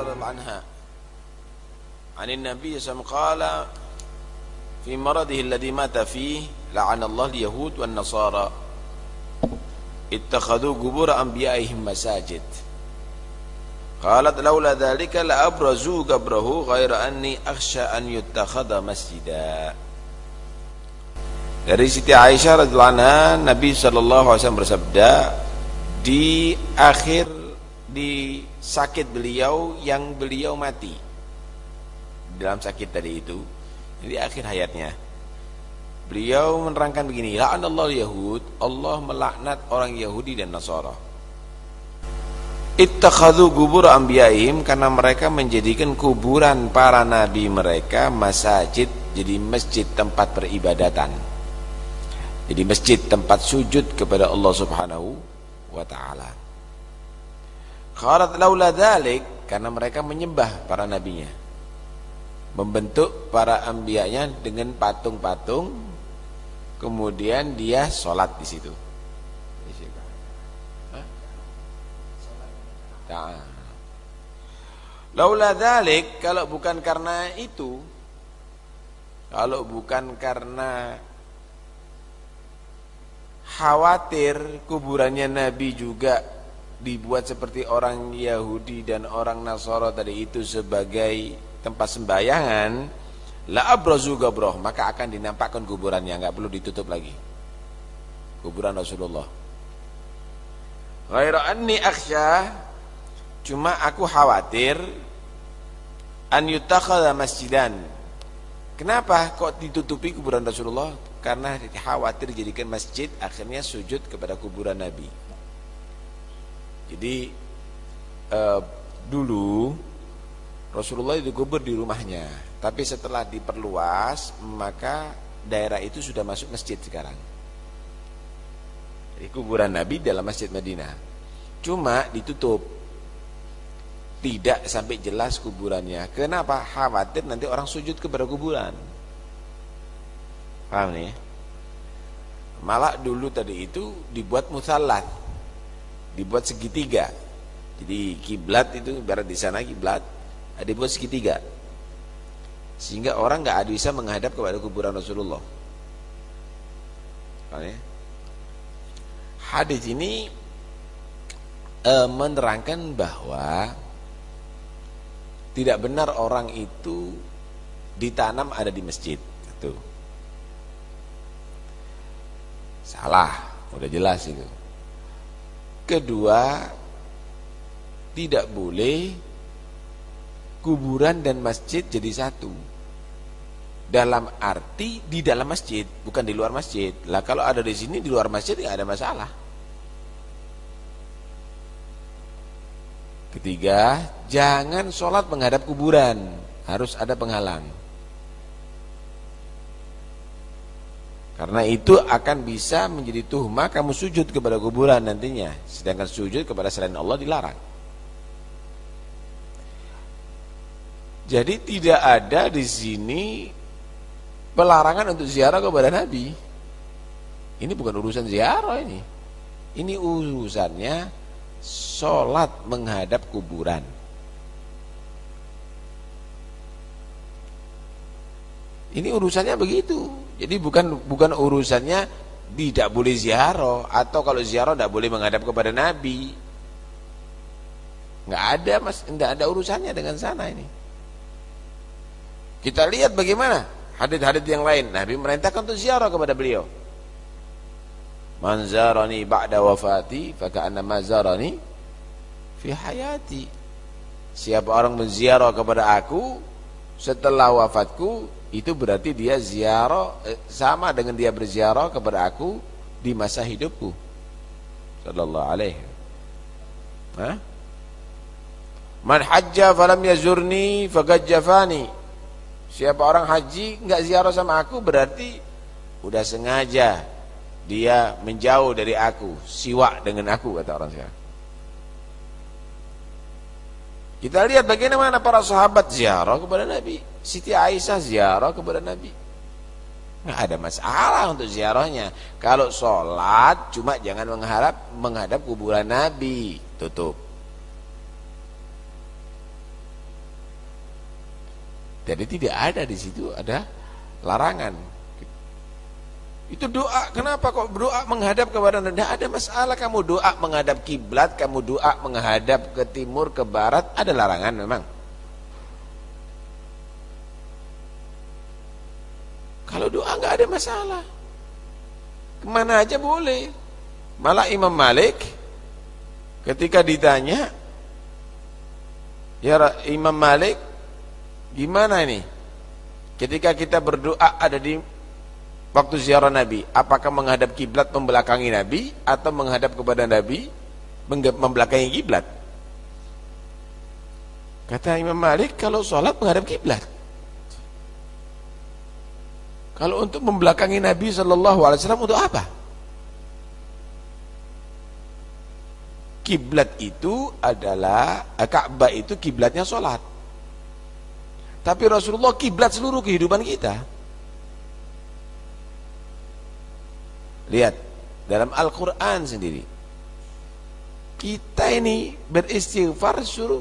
رضي الله عنها. عن النبي صلى الله عليه وسلم قال في مرضه الذي مات فيه لعن الله اليهود والنصارى. اتخذوا قبور أنبيائهم مساجد. قالت لولا ذلك لأبرزوا قبره غير أني أخشى أن يتخذ مسجدا. Dari Siti Aisyah radhiyallahu anha Nabi sallallahu alaihi wasallam bersabda di akhir di sakit beliau yang beliau mati. Dalam sakit tadi itu jadi akhir hayatnya. Beliau menerangkan begini la'anallahu yahud Allah melaknat orang Yahudi dan Nasara. Ittakhadhu kubur anbiya'ihim karena mereka menjadikan kuburan para nabi mereka masjid jadi masjid tempat peribadatan. Jadi masjid tempat sujud kepada Allah Subhanahu wa taala Qalat laula dzalik karena mereka menyembah para nabinya. Membentuk para anbiyanya dengan patung-patung kemudian dia sholat di situ. Laula dzalik kalau bukan karena itu kalau bukan karena khawatir kuburannya Nabi juga dibuat seperti orang Yahudi dan orang Nasara tadi itu sebagai tempat sembayangan la abrazu gabroh maka akan dinampakkan kuburannya nggak perlu ditutup lagi. Kuburan Rasulullah. Ghaira anni akhsha cuma aku khawatir an yutakhadha masjidan. Kenapa kok ditutupi kuburan Rasulullah? Karena khawatir jadikan masjid akhirnya sujud kepada kuburan Nabi jadi eh, dulu Rasulullah itu kubur di rumahnya, tapi setelah diperluas maka daerah itu sudah masuk masjid sekarang. Jadi kuburan Nabi dalam masjid Madinah. Cuma ditutup. Tidak sampai jelas kuburannya. Kenapa? Khawatir nanti orang sujud kepada kuburan. Paham nih? Malah dulu tadi itu dibuat musalat dibuat segitiga. Jadi kiblat itu ibarat di sana kiblat dibuat segitiga. Sehingga orang nggak ada bisa menghadap kepada kuburan Rasulullah. Ya? Hadis ini e, menerangkan bahwa tidak benar orang itu ditanam ada di masjid. Itu salah, udah jelas itu. Kedua, tidak boleh kuburan dan masjid jadi satu. Dalam arti di dalam masjid, bukan di luar masjid. Lah kalau ada di sini di luar masjid nggak ada masalah. Ketiga, jangan sholat menghadap kuburan, harus ada penghalang. Karena itu akan bisa menjadi tuhma kamu sujud kepada kuburan nantinya. Sedangkan sujud kepada selain Allah dilarang. Jadi tidak ada di sini pelarangan untuk ziarah kepada Nabi. Ini bukan urusan ziarah ini. Ini urusannya sholat menghadap kuburan. Ini urusannya begitu. Jadi bukan bukan urusannya tidak boleh ziarah atau kalau ziarah tidak boleh menghadap kepada Nabi. Nggak ada mas, nggak ada urusannya dengan sana ini. Kita lihat bagaimana hadis-hadis yang lain. Nabi merintahkan untuk ziarah kepada beliau. Manzarani ba'da wafati faka'anna mazarani fi hayati. Siapa orang menziarah kepada aku setelah wafatku itu berarti dia ziarah eh, sama dengan dia berziarah kepada aku di masa hidupku sallallahu alaihi Hah? Man hajja falam yazurni faqad jafani Siapa orang haji enggak ziarah sama aku berarti udah sengaja dia menjauh dari aku, siwa dengan aku kata orang sekarang. Kita lihat bagaimana para sahabat ziarah kepada Nabi. Siti Aisyah ziarah kepada Nabi. Nggak ada masalah untuk ziarahnya. Kalau sholat cuma jangan mengharap menghadap kuburan Nabi. Tutup. Jadi tidak ada di situ ada larangan. Itu doa. Kenapa kok doa menghadap kepada Tidak ada masalah kamu doa menghadap kiblat, kamu doa menghadap ke timur, ke barat, ada larangan memang. Kalau doa nggak ada masalah. Ke mana aja boleh. Malah Imam Malik ketika ditanya, ya Imam Malik, gimana ini? Ketika kita berdoa ada di waktu ziarah Nabi, apakah menghadap kiblat membelakangi Nabi atau menghadap kepada Nabi membelakangi kiblat? Kata Imam Malik, kalau sholat menghadap kiblat. Kalau untuk membelakangi Nabi Shallallahu Alaihi Wasallam untuk apa? Kiblat itu adalah eh, Ka'bah itu kiblatnya sholat. Tapi Rasulullah kiblat seluruh kehidupan kita. Lihat dalam Al-Quran sendiri. Kita ini beristighfar suruh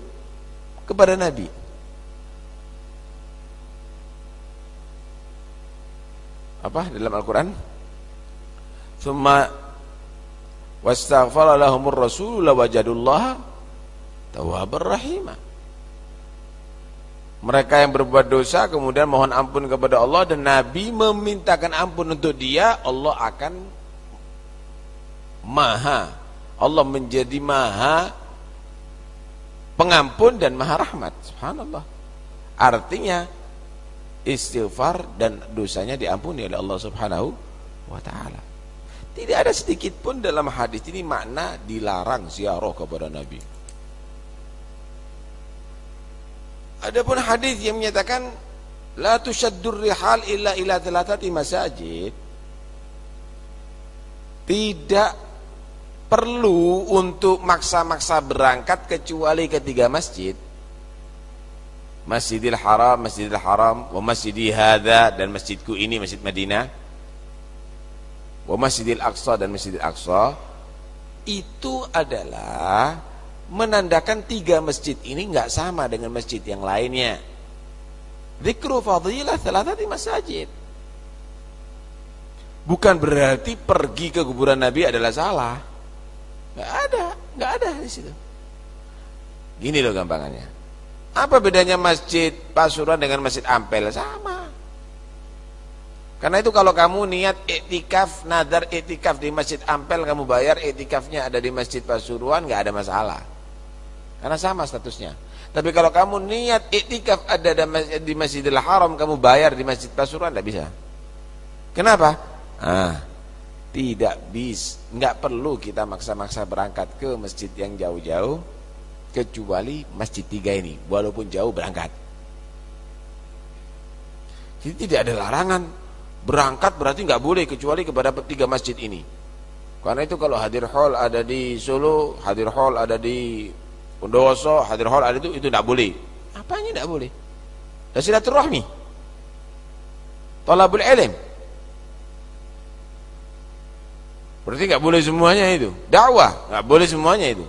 kepada Nabi. apa dalam Al-Qur'an? Thumma wastaghfara lahumur rasul lawajadullah tawwabar rahima. Mereka yang berbuat dosa kemudian mohon ampun kepada Allah dan Nabi memintakan ampun untuk dia, Allah akan maha. Allah menjadi maha pengampun dan maha rahmat. Subhanallah. Artinya istighfar dan dosanya diampuni oleh Allah Subhanahu wa taala. Tidak ada sedikit pun dalam hadis ini makna dilarang ziarah kepada Nabi. Adapun hadis yang menyatakan la tushaddur rihal illa ila thalathati masajid tidak perlu untuk maksa-maksa berangkat kecuali ketiga masjid Masjidil Haram, Masjidil Haram, wa masjidi hadza dan masjidku ini Masjid Madinah. Wa Masjidil Aqsa dan Masjidil Aqsa itu adalah menandakan tiga masjid ini enggak sama dengan masjid yang lainnya. Zikru fadilah thalathati masajid. Bukan berarti pergi ke kuburan Nabi adalah salah. Enggak ada, enggak ada di situ. Gini loh gampangannya. Apa bedanya masjid Pasuruan dengan masjid Ampel? Sama. Karena itu kalau kamu niat iktikaf, nadar iktikaf di masjid Ampel, kamu bayar iktikafnya ada di masjid Pasuruan, nggak ada masalah. Karena sama statusnya. Tapi kalau kamu niat iktikaf ada di Masjidil Haram, kamu bayar di masjid Pasuruan, nggak bisa. Kenapa? Ah, tidak bis, nggak perlu kita maksa-maksa berangkat ke masjid yang jauh-jauh kecuali masjid tiga ini walaupun jauh berangkat. Jadi tidak ada larangan. Berangkat berarti nggak boleh kecuali kepada tiga masjid ini. Karena itu kalau hadir hall ada di Solo hadir hall ada di Bondowoso hadir hall ada itu itu tidak boleh. Apanya tidak boleh? Dan silaturahmi. Talabul ilm berarti nggak boleh semuanya itu dakwah nggak boleh semuanya itu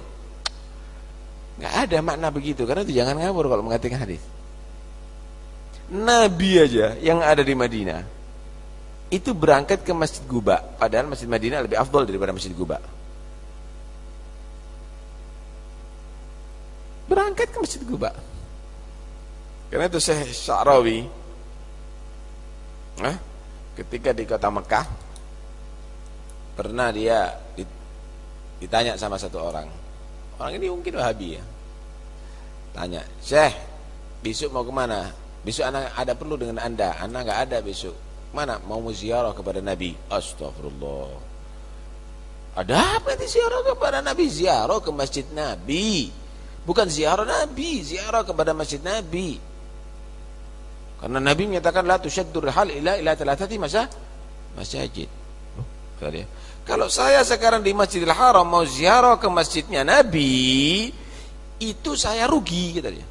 Nggak ada makna begitu karena itu jangan ngawur kalau mengatakan hadis. Nabi aja yang ada di Madinah itu berangkat ke Masjid Guba, padahal Masjid Madinah lebih afdol daripada Masjid Guba. Berangkat ke Masjid Guba. Karena itu Syekh Sya'rawi eh, ketika di kota Mekah pernah dia ditanya sama satu orang Orang ini mungkin Wahabi ya. Tanya, Syekh, besok mau ke mana? Besok anak ada perlu dengan anda. Anak nggak ada besok. Mana? Mau ziarah kepada Nabi. Astagfirullah. Ada apa di ziarah kepada Nabi? Ziarah ke masjid Nabi. Bukan ziarah Nabi, ziarah kepada masjid Nabi. Karena Nabi menyatakan la tusyaddur hal ila ila thalathati masa masjid. Oh, kalau saya sekarang di Masjidil Haram mau ziarah ke masjidnya Nabi, itu saya rugi gitu dia.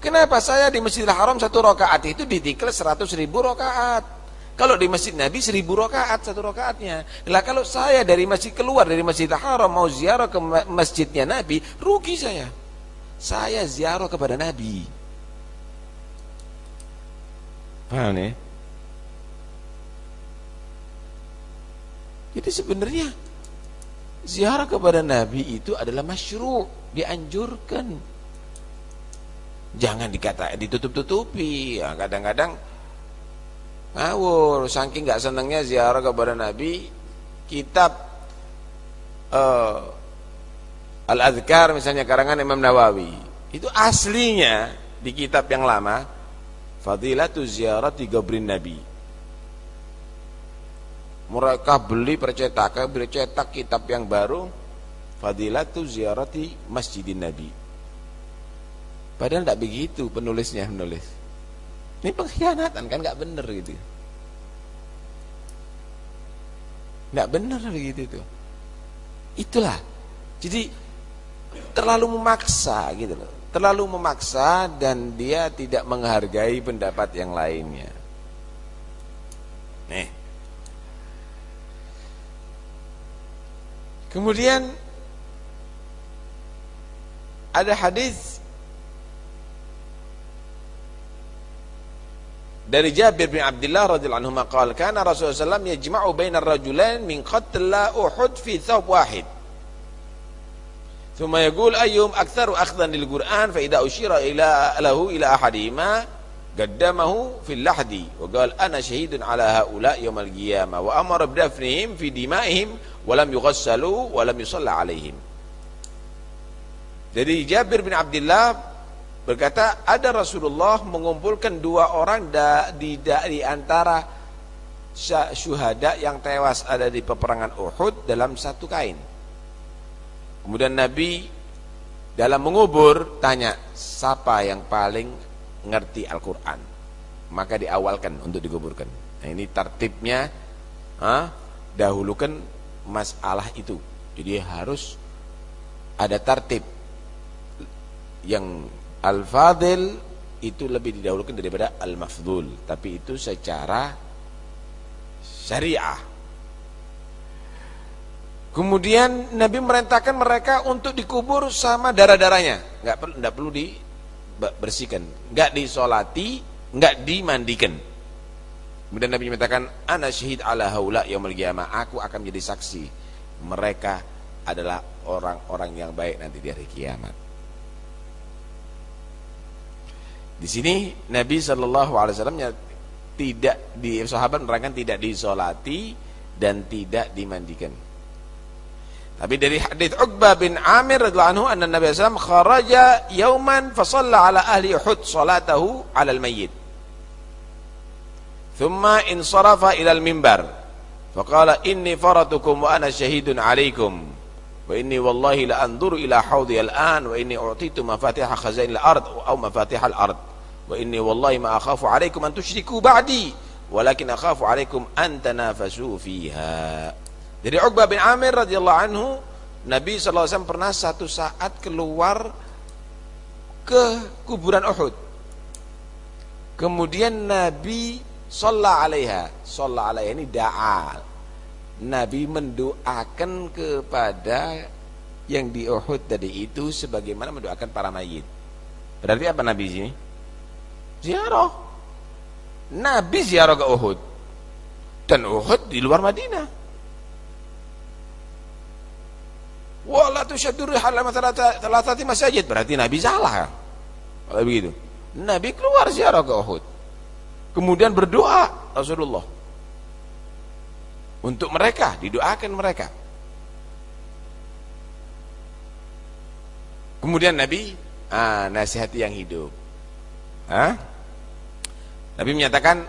Kenapa saya di Masjidil Haram satu rakaat itu ditikles seratus ribu rakaat? Kalau di Masjid Nabi seribu rakaat satu rakaatnya. Lah kalau saya dari masjid keluar dari Masjidil Haram mau ziarah ke masjidnya Nabi, rugi saya. Saya ziarah kepada Nabi. Paham nih? Jadi sebenarnya ziarah kepada Nabi itu adalah masyru' dianjurkan. Jangan dikata ditutup-tutupi. Ya, kadang-kadang ngawur, saking nggak senangnya ziarah kepada Nabi, kitab uh, Al-Adhkar misalnya karangan Imam Nawawi, itu aslinya di kitab yang lama Fadilatu ziarati gabrin Nabi. Mereka beli percetakan, beli cetak kitab yang baru Fadilatu ziarati Masjidin Nabi. Padahal tidak begitu penulisnya menulis. Ini pengkhianatan kan nggak benar gitu. Nggak benar begitu itu. Itulah. Jadi terlalu memaksa gitu loh. Terlalu memaksa dan dia tidak menghargai pendapat yang lainnya. Nih. Kemudian ada hadis dari Jabir bin Abdullah radhiyallahu anhu maqal kana Rasulullah sallallahu yajma'u bainar rajulain min qatla Uhud fi thawb wahid ثم يقول أيهم أكثر أخذا للقرآن فإذا أشير إلى له إلى أحدهما قدمه في اللحد وقال أنا شهيد على هؤلاء يوم القيامة وأمر بدفنهم في دمائهم ولم يغسلوا ولم يصلى عليهم Jadi Jabir bin Abdullah berkata ada Rasulullah mengumpulkan dua orang da, di, da, di antara syuhada yang tewas ada di peperangan Uhud dalam satu kain. Kemudian Nabi dalam mengubur tanya siapa yang paling ngerti Al-Quran. Maka diawalkan untuk dikuburkan. Nah ini tertibnya ha, dahulukan masalah itu. Jadi harus ada tertib. Yang Al-Fadil itu lebih didahulukan daripada Al-Mafdul Tapi itu secara syariah. Kemudian Nabi merintahkan mereka untuk dikubur sama darah-darahnya. Nggak perlu, nggak perlu dibersihkan nggak disolati nggak dimandikan. Kemudian Nabi menyatakan Ana syahid ala haula yaumul qiyamah. Aku akan menjadi saksi. Mereka adalah orang-orang yang baik nanti di hari kiamat. Di sini Nabi Shallallahu Alaihi Wasallam tidak di sahabat menerangkan tidak disolati dan tidak dimandikan. Tapi dari hadis Uqbah bin Amir radhiyallahu anhu anna Nabi sallallahu kharaja yauman fa shalla ala ahli Uhud salatahu ala al-mayyit. Thumma insarafa ila al-minbar. Faqala inni faratukum wa ana syahidun alaikum. Wa inni wallahi la anzuru ila hawdi al-an wa inni u'titu mafatiha khazain al-ard aw mafatiha al-ard. Wa inni wallahi ma akhafu alaikum an tusyriku ba'di walakin akhafu alaikum an tanafasu fiha. Dari Uqbah bin Amir radhiyallahu anhu, Nabi sallallahu wasallam pernah satu saat keluar ke kuburan Uhud. Kemudian Nabi shalla alaiha, shalla alaiha ini da'a. Nabi mendoakan kepada yang di Uhud tadi itu sebagaimana mendoakan para mayit. Berarti apa Nabi sini? Ziarah. Nabi ziarah ke Uhud. Dan Uhud di luar Madinah. Wala tusyaddu rihal thalathati masajid. Berarti Nabi salah. Kalau begitu. Nabi keluar ziarah ke Uhud. Kemudian berdoa Rasulullah. Untuk mereka, didoakan mereka. Kemudian Nabi ah, nasihati yang hidup. Hah? Nabi menyatakan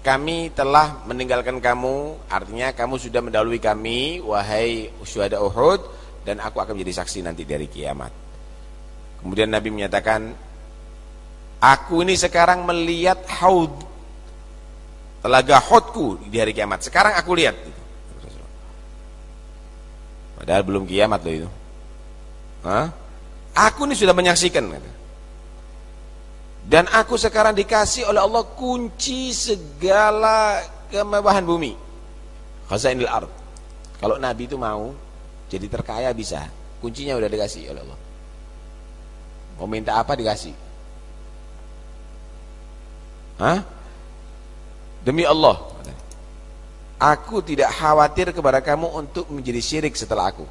kami telah meninggalkan kamu artinya kamu sudah mendahului kami wahai syuhada Uhud dan aku akan menjadi saksi nanti dari kiamat. Kemudian Nabi menyatakan aku ini sekarang melihat haud telaga haudku di hari kiamat. Sekarang aku lihat. Padahal belum kiamat loh itu. Hah? Aku ini sudah menyaksikan. Dan aku sekarang dikasih oleh Allah kunci segala kemewahan bumi. Khazainil ard. Kalau Nabi itu mau jadi terkaya bisa. Kuncinya udah dikasih oleh Allah. Mau minta apa dikasih. Hah? Demi Allah. Aku tidak khawatir kepada kamu untuk menjadi syirik setelah aku.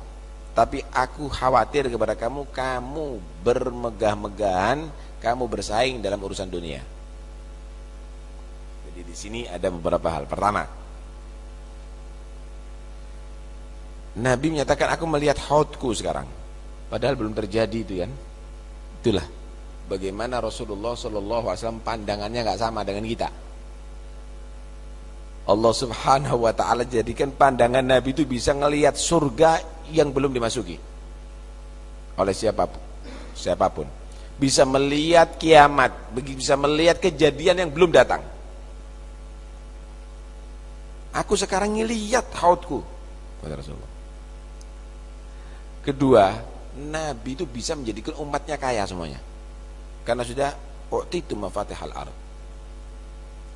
Tapi aku khawatir kepada kamu, kamu bermegah-megahan, kamu bersaing dalam urusan dunia. Jadi di sini ada beberapa hal. Pertama, Nabi menyatakan aku melihat hautku sekarang. Padahal belum terjadi itu kan. Itulah bagaimana Rasulullah Shallallahu Alaihi Wasallam pandangannya nggak sama dengan kita. Allah Subhanahu Wa Taala jadikan pandangan Nabi itu bisa ngelihat surga yang belum dimasuki oleh siapa pun, siapa pun. Bisa melihat kiamat, bisa melihat kejadian yang belum datang. Aku sekarang ngelihat hautku, kata Rasulullah. Kedua, Nabi itu bisa menjadikan umatnya kaya semuanya. Karena sudah itu mafatihal ard.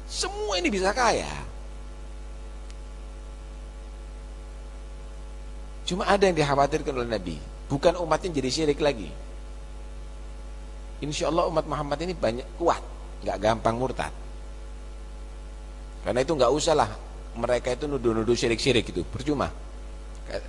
Semua ini bisa kaya. Cuma ada yang dikhawatirkan oleh Nabi. Bukan umatnya jadi syirik lagi. Insya Allah umat Muhammad ini banyak kuat. nggak gampang murtad. Karena itu nggak usah lah mereka itu nuduh-nuduh syirik-syirik itu. Percuma.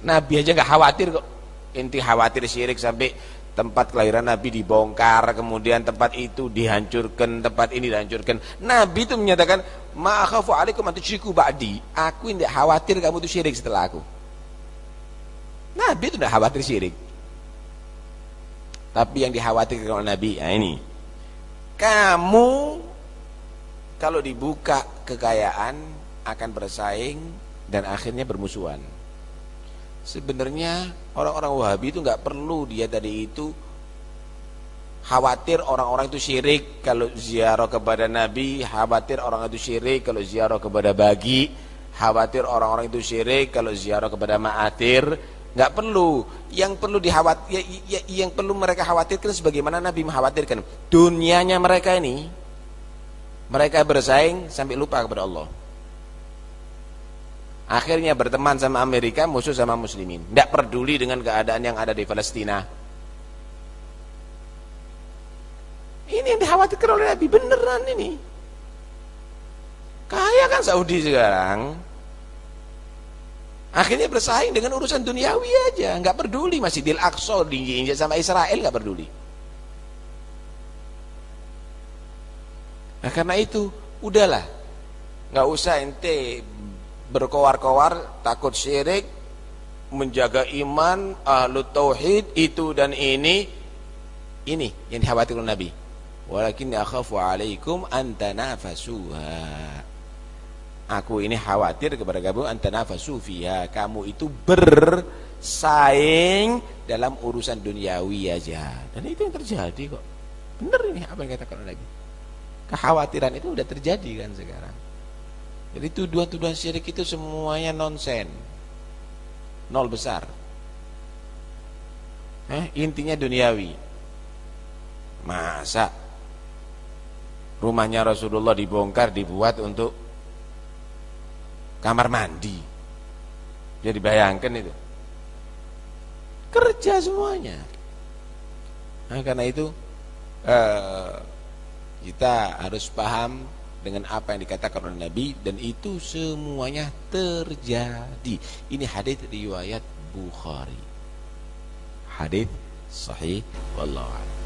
Nabi aja nggak khawatir kok. Inti khawatir syirik sampai tempat kelahiran Nabi dibongkar, kemudian tempat itu dihancurkan, tempat ini dihancurkan. Nabi itu menyatakan, "Ma'akhafu alaikum an tusyriku ba'di." Aku tidak khawatir kamu itu syirik setelah aku. Nabi itu tidak khawatir syirik. Tapi yang dikhawatirkan oleh Nabi, nah ini. Kamu kalau dibuka kekayaan akan bersaing dan akhirnya bermusuhan. Sebenarnya orang-orang Wahabi itu nggak perlu dia tadi itu khawatir orang-orang itu syirik kalau ziarah kepada Nabi, khawatir orang itu syirik kalau ziarah kepada bagi, khawatir orang-orang itu syirik kalau ziarah kepada ma'atir, nggak perlu. Yang perlu dikhawatir ya, ya, yang perlu mereka khawatirkan sebagaimana Nabi mengkhawatirkan. Dunianya mereka ini mereka bersaing sampai lupa kepada Allah. Akhirnya berteman sama Amerika musuh sama muslimin. Tidak peduli dengan keadaan yang ada di Palestina. Ini yang dikhawatirkan oleh Nabi beneran ini. Kaya kan Saudi sekarang Akhirnya bersaing dengan urusan duniawi aja, nggak peduli Masjidil Aqsa diinjak sama Israel nggak peduli. Nah karena itu udahlah, nggak usah ente berkoar-koar takut syirik, menjaga iman, ahlu tauhid itu dan ini, ini yang dikhawatirkan Nabi. Walakin akhafu alaikum antanafasuha Aku ini khawatir kepada kamu antanafasu fiha. Kamu itu bersaing dalam urusan duniawi aja. Dan itu yang terjadi kok. Benar ini apa yang katakan lagi. Kekhawatiran itu udah terjadi kan sekarang. Jadi tuduhan-tuduhan syirik itu semuanya nonsen. Nol besar. Eh, intinya duniawi. Masa rumahnya Rasulullah dibongkar dibuat untuk kamar mandi. Jadi bayangkan itu. Kerja semuanya. Nah, karena itu eh, kita harus paham dengan apa yang dikatakan oleh Nabi dan itu semuanya terjadi. Ini hadis riwayat Bukhari. Hadis sahih wallahu a'lam.